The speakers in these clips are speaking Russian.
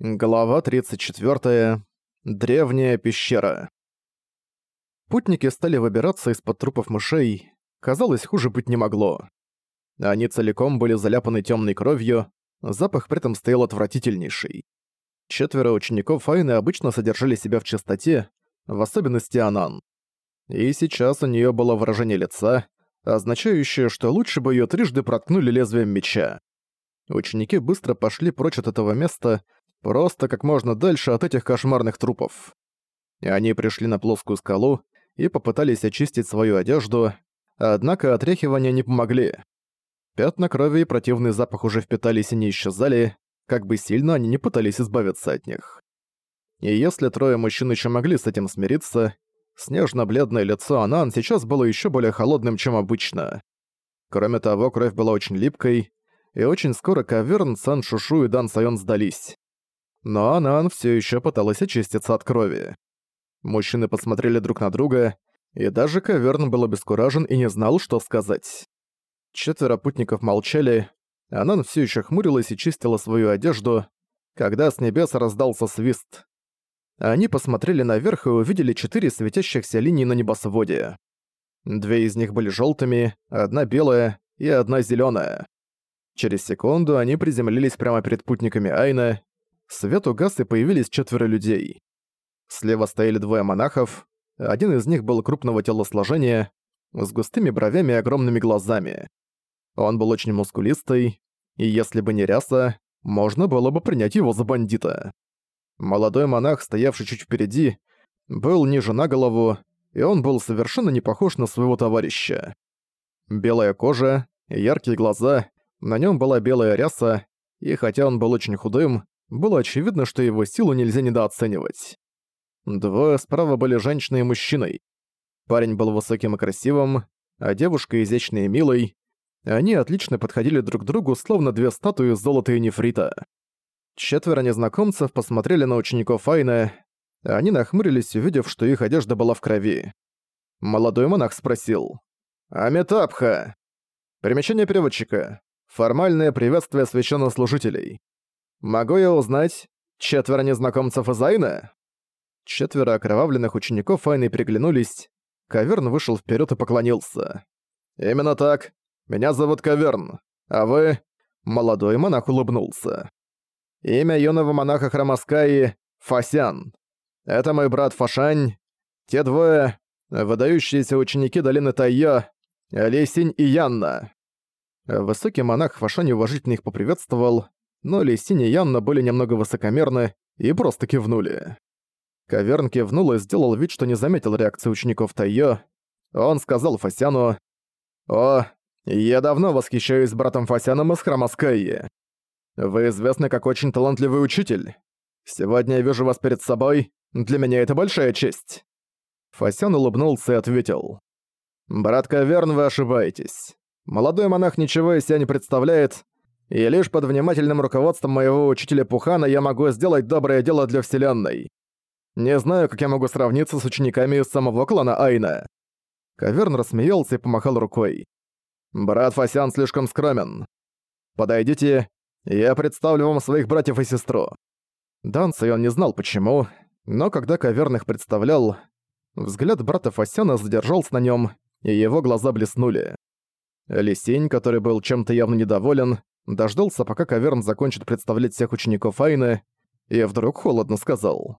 Глава 34. Древняя пещера. Путники стали выбираться из-под трупов мышей. Казалось, хуже быть не могло. Они целиком были заляпаны темной кровью, запах при этом стоял отвратительнейший. Четверо учеников Айны обычно содержали себя в чистоте, в особенности Анан. И сейчас у нее было выражение лица, означающее, что лучше бы ее трижды проткнули лезвием меча. Ученики быстро пошли прочь от этого места, Просто как можно дальше от этих кошмарных трупов. И они пришли на плоскую скалу и попытались очистить свою одежду, однако отряхивания не помогли. Пятна крови и противный запах уже впитались и не исчезали, как бы сильно они не пытались избавиться от них. И если трое мужчин еще могли с этим смириться, снежно-бледное лицо Анан сейчас было еще более холодным, чем обычно. Кроме того, кровь была очень липкой, и очень скоро Каверн, Сан Шушу и Дан Сайон сдались но Анан все еще пыталась очиститься от крови. Мужчины посмотрели друг на друга, и даже Каверн был обескуражен и не знал, что сказать. Четверо путников молчали, Анан все еще хмурилась и чистила свою одежду, когда с небес раздался свист. Они посмотрели наверх и увидели четыре светящихся линии на небосводе. Две из них были желтыми, одна белая и одна зеленая. Через секунду они приземлились прямо перед путниками Айна, Свет угас и появились четверо людей. Слева стояли двое монахов, один из них был крупного телосложения, с густыми бровями и огромными глазами. Он был очень мускулистый, и если бы не ряса, можно было бы принять его за бандита. Молодой монах, стоявший чуть впереди, был ниже на голову, и он был совершенно не похож на своего товарища. Белая кожа, яркие глаза, на нем была белая ряса, и хотя он был очень худым, было очевидно, что его силу нельзя недооценивать. Двое справа были женщиной и мужчиной. Парень был высоким и красивым, а девушка изящной и милой. Они отлично подходили друг к другу, словно две статуи золота и нефрита. Четверо незнакомцев посмотрели на учеников Айна, они нахмурились, увидев, что их одежда была в крови. Молодой монах спросил. «Амитабха!» Примечание переводчика. Формальное приветствие священнослужителей. «Могу я узнать, четверо незнакомцев из Айна?» Четверо окровавленных учеников Айны приглянулись. Каверн вышел вперед и поклонился. «Именно так. Меня зовут Каверн. А вы...» Молодой монах улыбнулся. «Имя юного монаха Храмаскаи — Фасян. Это мой брат Фашань. Те двое — выдающиеся ученики долины Тайо, Лесинь и Янна». Высокий монах Фашань уважительно их поприветствовал, но Лисинь и Янна были немного высокомерны и просто кивнули. Каверн кивнул и сделал вид, что не заметил реакции учеников Тайо. Он сказал Фасяну, «О, я давно восхищаюсь братом Фасяном из храма Скайи. Вы известны как очень талантливый учитель. Сегодня я вижу вас перед собой, для меня это большая честь». Фасян улыбнулся и ответил, «Брат Каверн, вы ошибаетесь. Молодой монах ничего из себя не представляет, и лишь под внимательным руководством моего учителя Пухана я могу сделать доброе дело для Вселенной. Не знаю, как я могу сравниться с учениками из самого клана Айна». Каверн рассмеялся и помахал рукой. «Брат Фасян слишком скромен. Подойдите, я представлю вам своих братьев и сестру». Дан он не знал почему, но когда Каверн их представлял, взгляд брата Фасяна задержался на нем, и его глаза блеснули. Лисень, который был чем-то явно недоволен, дождался, пока Каверн закончит представлять всех учеников Айны, и вдруг холодно сказал.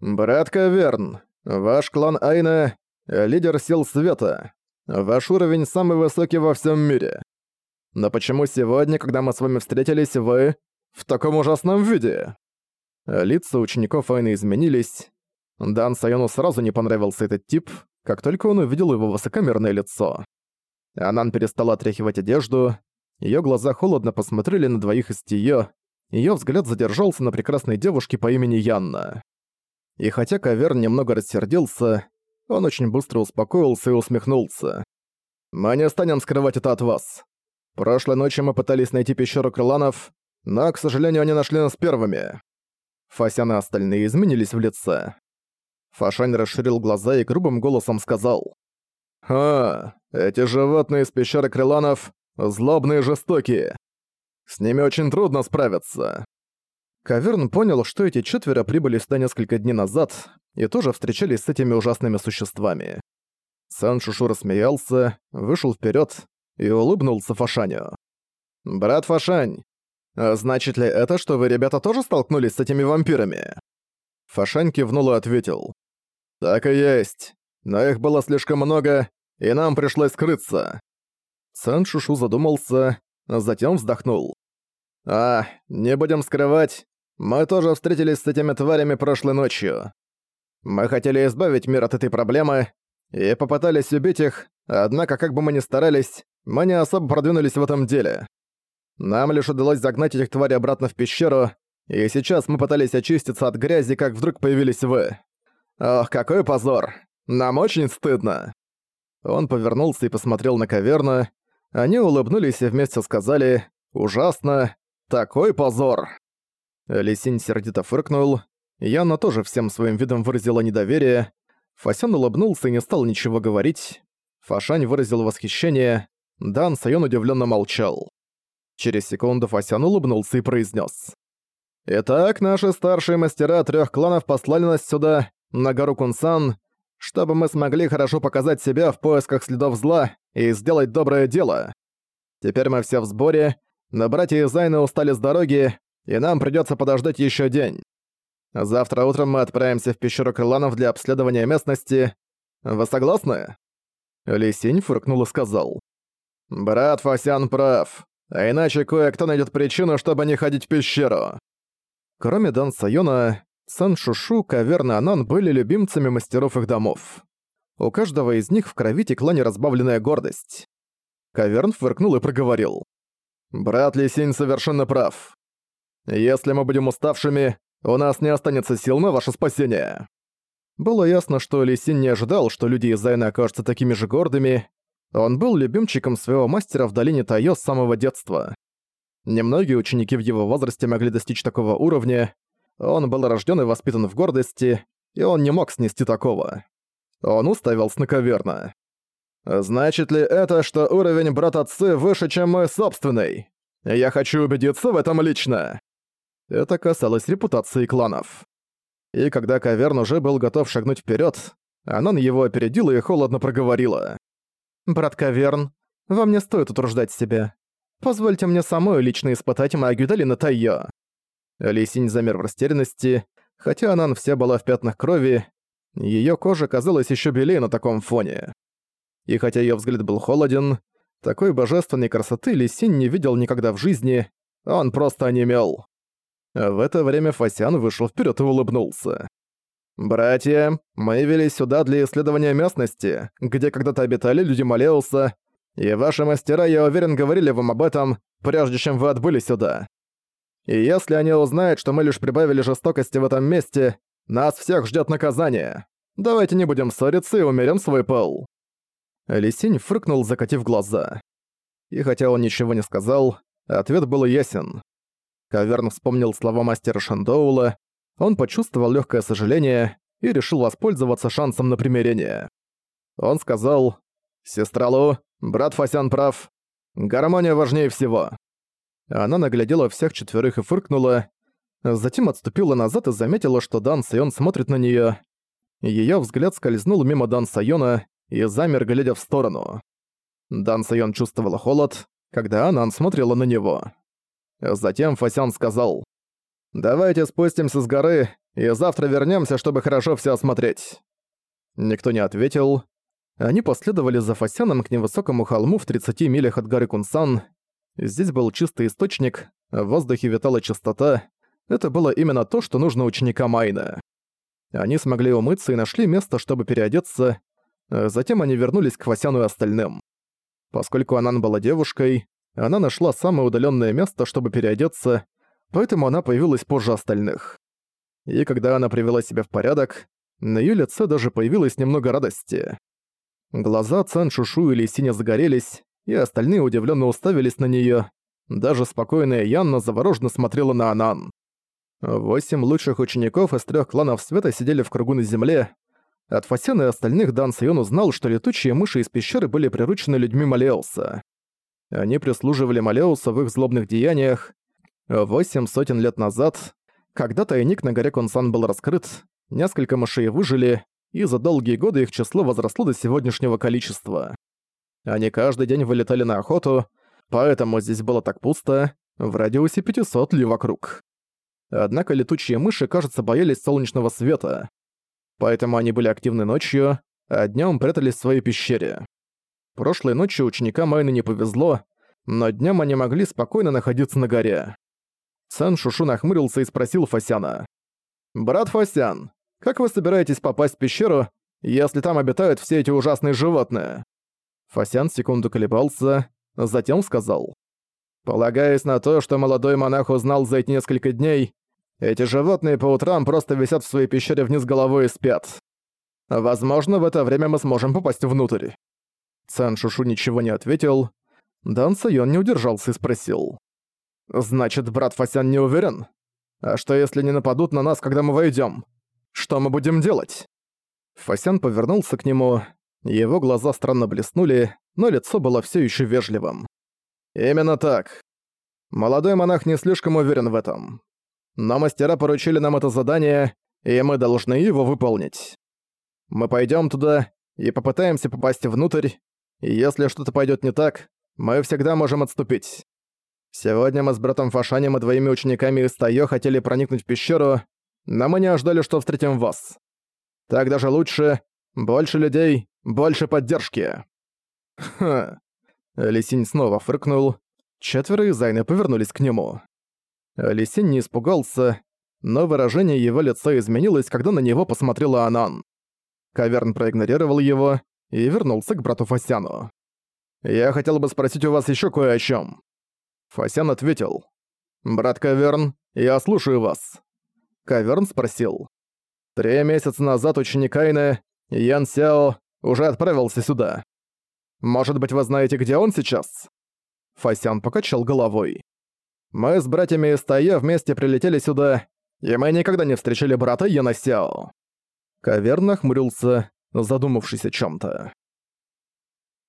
«Брат Каверн, ваш клан Айна — лидер сил света. Ваш уровень самый высокий во всем мире. Но почему сегодня, когда мы с вами встретились, вы в таком ужасном виде?» Лица учеников Айны изменились. Дан Сайону сразу не понравился этот тип, как только он увидел его высокомерное лицо. Анан перестал отряхивать одежду, Её глаза холодно посмотрели на двоих из Тиё, её взгляд задержался на прекрасной девушке по имени Янна. И хотя Каверн немного рассердился, он очень быстро успокоился и усмехнулся. «Мы не станем скрывать это от вас. Прошлой ночью мы пытались найти пещеру крыланов, но, к сожалению, они нашли нас первыми». Фасян и остальные изменились в лице. Фашань расширил глаза и грубым голосом сказал. «А, эти животные из пещеры крыланов Злобные и жестокие. С ними очень трудно справиться. Каверн понял, что эти четверо прибыли сюда несколько дней назад и тоже встречались с этими ужасными существами. Сан Шушу рассмеялся, вышел вперед и улыбнулся Фашаню. «Брат Фашань, а значит ли это, что вы, ребята, тоже столкнулись с этими вампирами?» Фашань кивнул и ответил. «Так и есть. Но их было слишком много, и нам пришлось скрыться». Сан Шушу задумался, а затем вздохнул. «А, не будем скрывать, мы тоже встретились с этими тварями прошлой ночью. Мы хотели избавить мир от этой проблемы и попытались убить их, однако как бы мы ни старались, мы не особо продвинулись в этом деле. Нам лишь удалось загнать этих тварей обратно в пещеру, и сейчас мы пытались очиститься от грязи, как вдруг появились вы. Ох, какой позор! Нам очень стыдно!» Он повернулся и посмотрел на каверну. Они улыбнулись и вместе сказали «Ужасно! Такой позор!» Лисинь сердито фыркнул. Яна тоже всем своим видом выразила недоверие. Фасян улыбнулся и не стал ничего говорить. Фашань выразил восхищение. Дан Сайон удивленно молчал. Через секунду Фасян улыбнулся и произнес: «Итак, наши старшие мастера трех кланов послали нас сюда, на гору Кунсан, чтобы мы смогли хорошо показать себя в поисках следов зла и сделать доброе дело. Теперь мы все в сборе, но братья из Зайна устали с дороги, и нам придется подождать еще день. Завтра утром мы отправимся в пещеру крыланов для обследования местности. Вы согласны?» Лисинь фыркнул и сказал. «Брат Фасян прав. А иначе кое-кто найдет причину, чтобы не ходить в пещеру. Кроме Дан Сайона, Сан Шушу, Каверна и Анан были любимцами мастеров их домов. У каждого из них в крови текла неразбавленная гордость. Каверн фыркнул и проговорил. «Брат Лисинь совершенно прав. Если мы будем уставшими, у нас не останется сил на ваше спасение». Было ясно, что Лисин не ожидал, что люди из Зайна окажутся такими же гордыми, он был любимчиком своего мастера в долине Тайо с самого детства. Немногие ученики в его возрасте могли достичь такого уровня. Он был рожден и воспитан в гордости, и он не мог снести такого. Он уставился на каверна. «Значит ли это, что уровень брат-отцы выше, чем мой собственный? Я хочу убедиться в этом лично!» Это касалось репутации кланов. И когда Каверн уже был готов шагнуть вперед, Анан его опередила и холодно проговорила. «Брат Каверн, вам не стоит утруждать себя. Позвольте мне самой лично испытать магию долины Тайо». Лисинь замер в растерянности, хотя Анан вся была в пятнах крови, её кожа казалась ещё белее на таком фоне. И хотя её взгляд был холоден, такой божественной красоты Лисинь не видел никогда в жизни, он просто онемел. В это время Фасян вышел вперёд и улыбнулся. «Братья, мы явились сюда для исследования местности, где когда-то обитали люди Малеуса, и ваши мастера, я уверен, говорили вам об этом, прежде чем вы отбыли сюда. И если они узнают, что мы лишь прибавили жестокости в этом месте, нас всех ждет наказание. Давайте не будем ссориться и умерим свой пол». Лисинь фрыкнул, закатив глаза. И хотя он ничего не сказал, ответ был ясен. Каверн вспомнил слова мастера Шандоула, он почувствовал легкое сожаление и решил воспользоваться шансом на примирение. Он сказал, «Сестра Лу, брат Фасян прав. Гармония важнее всего». Она наглядела всех четверых и фыркнула, затем отступила назад и заметила, что Дан Сайон смотрит на неё. Её взгляд скользнул мимо Дан Сайона и замер, глядя в сторону. Дан Сайон чувствовала холод, когда Анан смотрела на него. Затем Фасян сказал, «Давайте спустимся с горы, и завтра вернемся, чтобы хорошо все осмотреть». Никто не ответил. Они последовали за Фасяном к невысокому холму в 30 милях от горы Кунсан. Здесь был чистый источник, в воздухе витала чистота. Это было именно то, что нужно ученикам Айна. Они смогли умыться и нашли место, чтобы переодеться. Затем они вернулись к Фасяну и остальным. Поскольку Анан была девушкой, она нашла самое удаленное место, чтобы переодеться, поэтому она появилась позже остальных. И когда она привела себя в порядок, на её лице даже появилось немного радости. Глаза Цан Шушу или Синя загорелись, и остальные удивлённо уставились на неё. Даже спокойная Янна завороженно смотрела на Анан. Восемь лучших учеников из трёх кланов света сидели в кругу на земле. От Фасена и остальных Дан Сайон узнал, что летучие мыши из пещеры были приручены людьми Малеуса. Они прислуживали Малеусу в их злобных деяниях, Восемь сотен лет назад Когда тайник на горе Кунсан был раскрыт, несколько мышей выжили, и за долгие годы их число возросло до сегодняшнего количества. Они каждый день вылетали на охоту, поэтому здесь было так пусто, в радиусе 500 ли вокруг. Однако летучие мыши, кажется, боялись солнечного света. Поэтому они были активны ночью, а днем прятались в своей пещере. Прошлой ночью ученикам Майны не повезло, но днем они могли спокойно находиться на горе. Сан Шушу нахмурился и спросил Фасяна. «Брат Фасян, как вы собираетесь попасть в пещеру, если там обитают все эти ужасные животные?» Фасян секунду колебался, затем сказал. «Полагаясь на то, что молодой монах узнал за эти несколько дней, эти животные по утрам просто висят в своей пещере вниз головой и спят. Возможно, в это время мы сможем попасть внутрь». Цан Шушу ничего не ответил. Дан Сайон не удержался и спросил. «Значит, брат Фасян не уверен? А что если не нападут на нас, когда мы войдем? Что мы будем делать?» Фасян повернулся к нему. Его глаза странно блеснули, но лицо было все еще вежливым. «Именно так. Молодой монах не слишком уверен в этом. Но мастера поручили нам это задание, и мы должны его выполнить. Мы пойдем туда и попытаемся попасть внутрь, и если что-то пойдет не так, мы всегда можем отступить. Сегодня мы с братом Фашанем и двоими учениками из Тайо хотели проникнуть в пещеру, но мы не ожидали, что встретим вас. Так даже лучше. Больше людей, больше поддержки. Ха. Лисинь снова фыркнул. Четверо из Зайны повернулись к нему. Лисинь не испугался, но выражение его лица изменилось, когда на него посмотрела Анан. Каверн проигнорировал его и вернулся к брату Фасяну. «Я хотел бы спросить у вас еще кое о чем. Фасян ответил. «Брат Каверн, я слушаю вас». Каверн спросил. «Три месяца назад ученик Айны, Ян Сяо, уже отправился сюда. Может быть, вы знаете, где он сейчас?» Фасян покачал головой. «Мы с братьями из Тая вместе прилетели сюда, и мы никогда не встречали брата Яна Сяо». Каверн нахмурился, задумавшись о чём-то.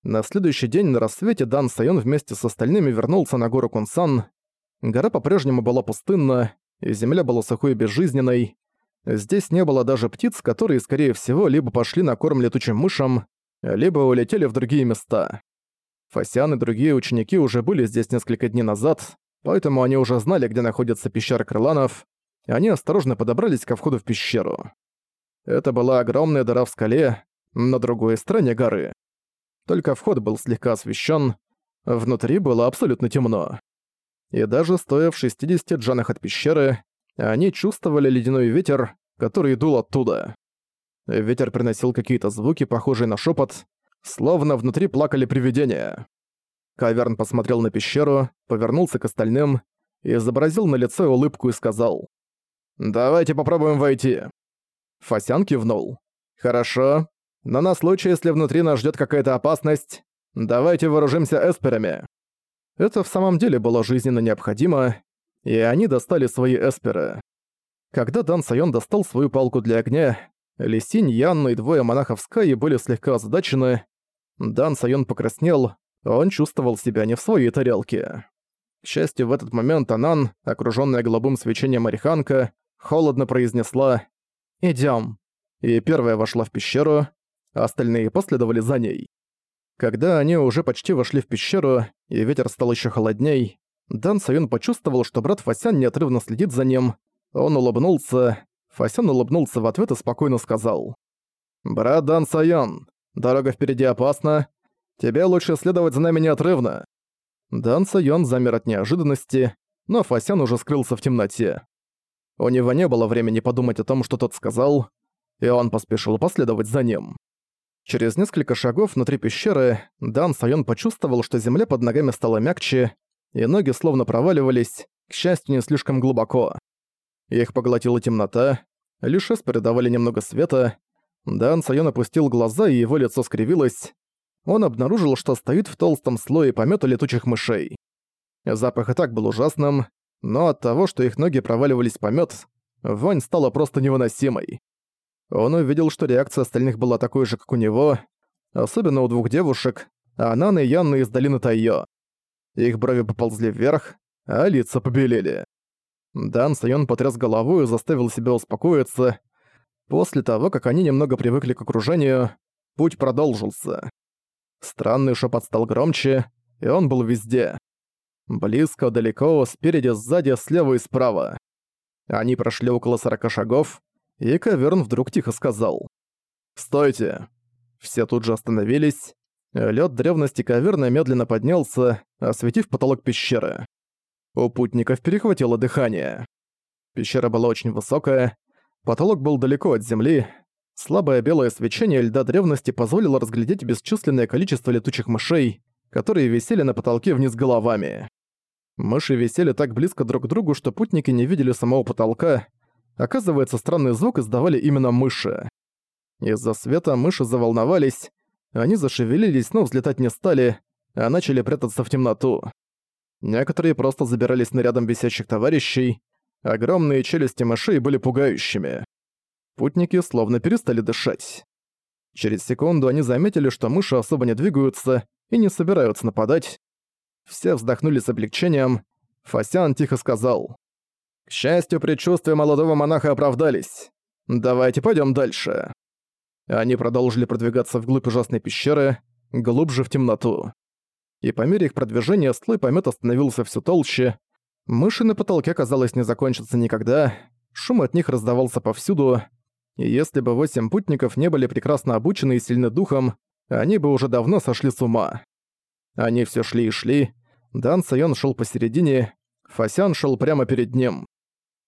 На следующий день на рассвете Дан Сайон вместе с остальными вернулся на гору Кунсан. Гора по-прежнему была пустынна, и земля была сухой и безжизненной. Здесь не было даже птиц, которые, скорее всего, либо пошли на корм летучим мышам, либо улетели в другие места. Фасян и другие ученики уже были здесь несколько дней назад, поэтому они уже знали, где находится пещера крыланов, и они осторожно подобрались ко входу в пещеру. Это была огромная дыра в скале, на другой стороне горы. Только вход был слегка освещен, внутри было абсолютно темно. И даже стоя в 60 джанах от пещеры, они чувствовали ледяной ветер, который дул оттуда. Ветер приносил какие-то звуки, похожие на шепот, словно внутри плакали привидения. Каверн посмотрел на пещеру, повернулся к остальным, изобразил на лице улыбку и сказал «Давайте попробуем войти». Фасян кивнул. «Хорошо, но на случай, если внутри нас ждет какая-то опасность, давайте вооружимся эсперами. Это в самом деле было жизненно необходимо, и они достали свои эсперы. Когда Дан Сайон достал свою палку для огня, Лисинь, Янна и двое монахов Скайи были слегка озадачены. Дан Сайон покраснел, он чувствовал себя не в своей тарелке. К счастью, в этот момент Анан, окружённая голубым свечением Ариханка, холодно произнесла «Идём». И первая вошла в пещеру, а остальные последовали за ней. Когда они уже почти вошли в пещеру, и ветер стал еще холодней, Дан Сайон почувствовал, что брат Фасян неотрывно следит за ним. Он улыбнулся. Фасян улыбнулся в ответ и спокойно сказал. «Брат Дан Сайон, дорога впереди опасна. Тебе лучше следовать за нами неотрывно». Дан Сайон замер от неожиданности, но Фасян уже скрылся в темноте. У него не было времени подумать о том, что тот сказал, и он поспешил последовать за ним. Через несколько шагов внутри пещеры Дан Сайон почувствовал, что земля под ногами стала мягче, и ноги словно проваливались, к счастью, не слишком глубоко. Их поглотила темнота, лишь эсперы давали немного света. Дан Сайон опустил глаза, и его лицо скривилось. Он обнаружил, что стоит в толстом слое помета летучих мышей. Запах и так был ужасным, но от того, что их ноги проваливались в помет, вонь стала просто невыносимой. Он увидел, что реакция остальных была такой же, как у него, особенно у двух девушек, Ананы и Янны из долины Тайо. Их брови поползли вверх, а лица побелели. Дан Сайон потряс головой и заставил себя успокоиться. После того, как они немного привыкли к окружению, путь продолжился. Странный шепот стал громче, и он был везде. Близко, далеко, спереди, сзади, слева и справа. Они прошли около сорока шагов, и Каверн вдруг тихо сказал. «Стойте!» Все тут же остановились. Лед древности Каверна медленно поднялся, осветив потолок пещеры. У путников перехватило дыхание. Пещера была очень высокая, потолок был далеко от земли, слабое белое свечение льда древности позволило разглядеть бесчисленное количество летучих мышей, которые висели на потолке вниз головами. Мыши висели так близко друг к другу, что путники не видели самого потолка. Оказывается, странный звук издавали именно мыши. Из-за света мыши заволновались, они зашевелились, но взлетать не стали, а начали прятаться в темноту. Некоторые просто забирались на рядом висящих товарищей, огромные челюсти мышей были пугающими. Путники словно перестали дышать. Через секунду они заметили, что мыши особо не двигаются и не собираются нападать. Все вздохнули с облегчением. Фасян тихо сказал. «К счастью, предчувствия молодого монаха оправдались. Давайте пойдем дальше». Они продолжили продвигаться вглубь ужасной пещеры, глубже в темноту и по мере их продвижения слой помета становился все толще. Мыши на потолке, казалось, не закончатся никогда, шум от них раздавался повсюду, и если бы восемь путников не были прекрасно обучены и сильны духом, они бы уже давно сошли с ума. Они все шли и шли, Дан Сайон шел посередине, Фасян шел прямо перед ним.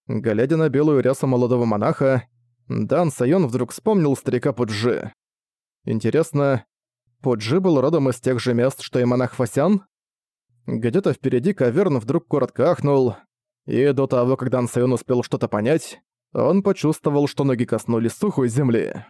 Глядя на белую рясу молодого монаха, Дан Сайон вдруг вспомнил старика Пуджи. Интересно, Пуджи был родом из тех же мест, что и монах Фасян? Где-то впереди Каверн вдруг коротко ахнул, и до того, как Дан Сайон успел что-то понять, он почувствовал, что ноги коснулись сухой земли.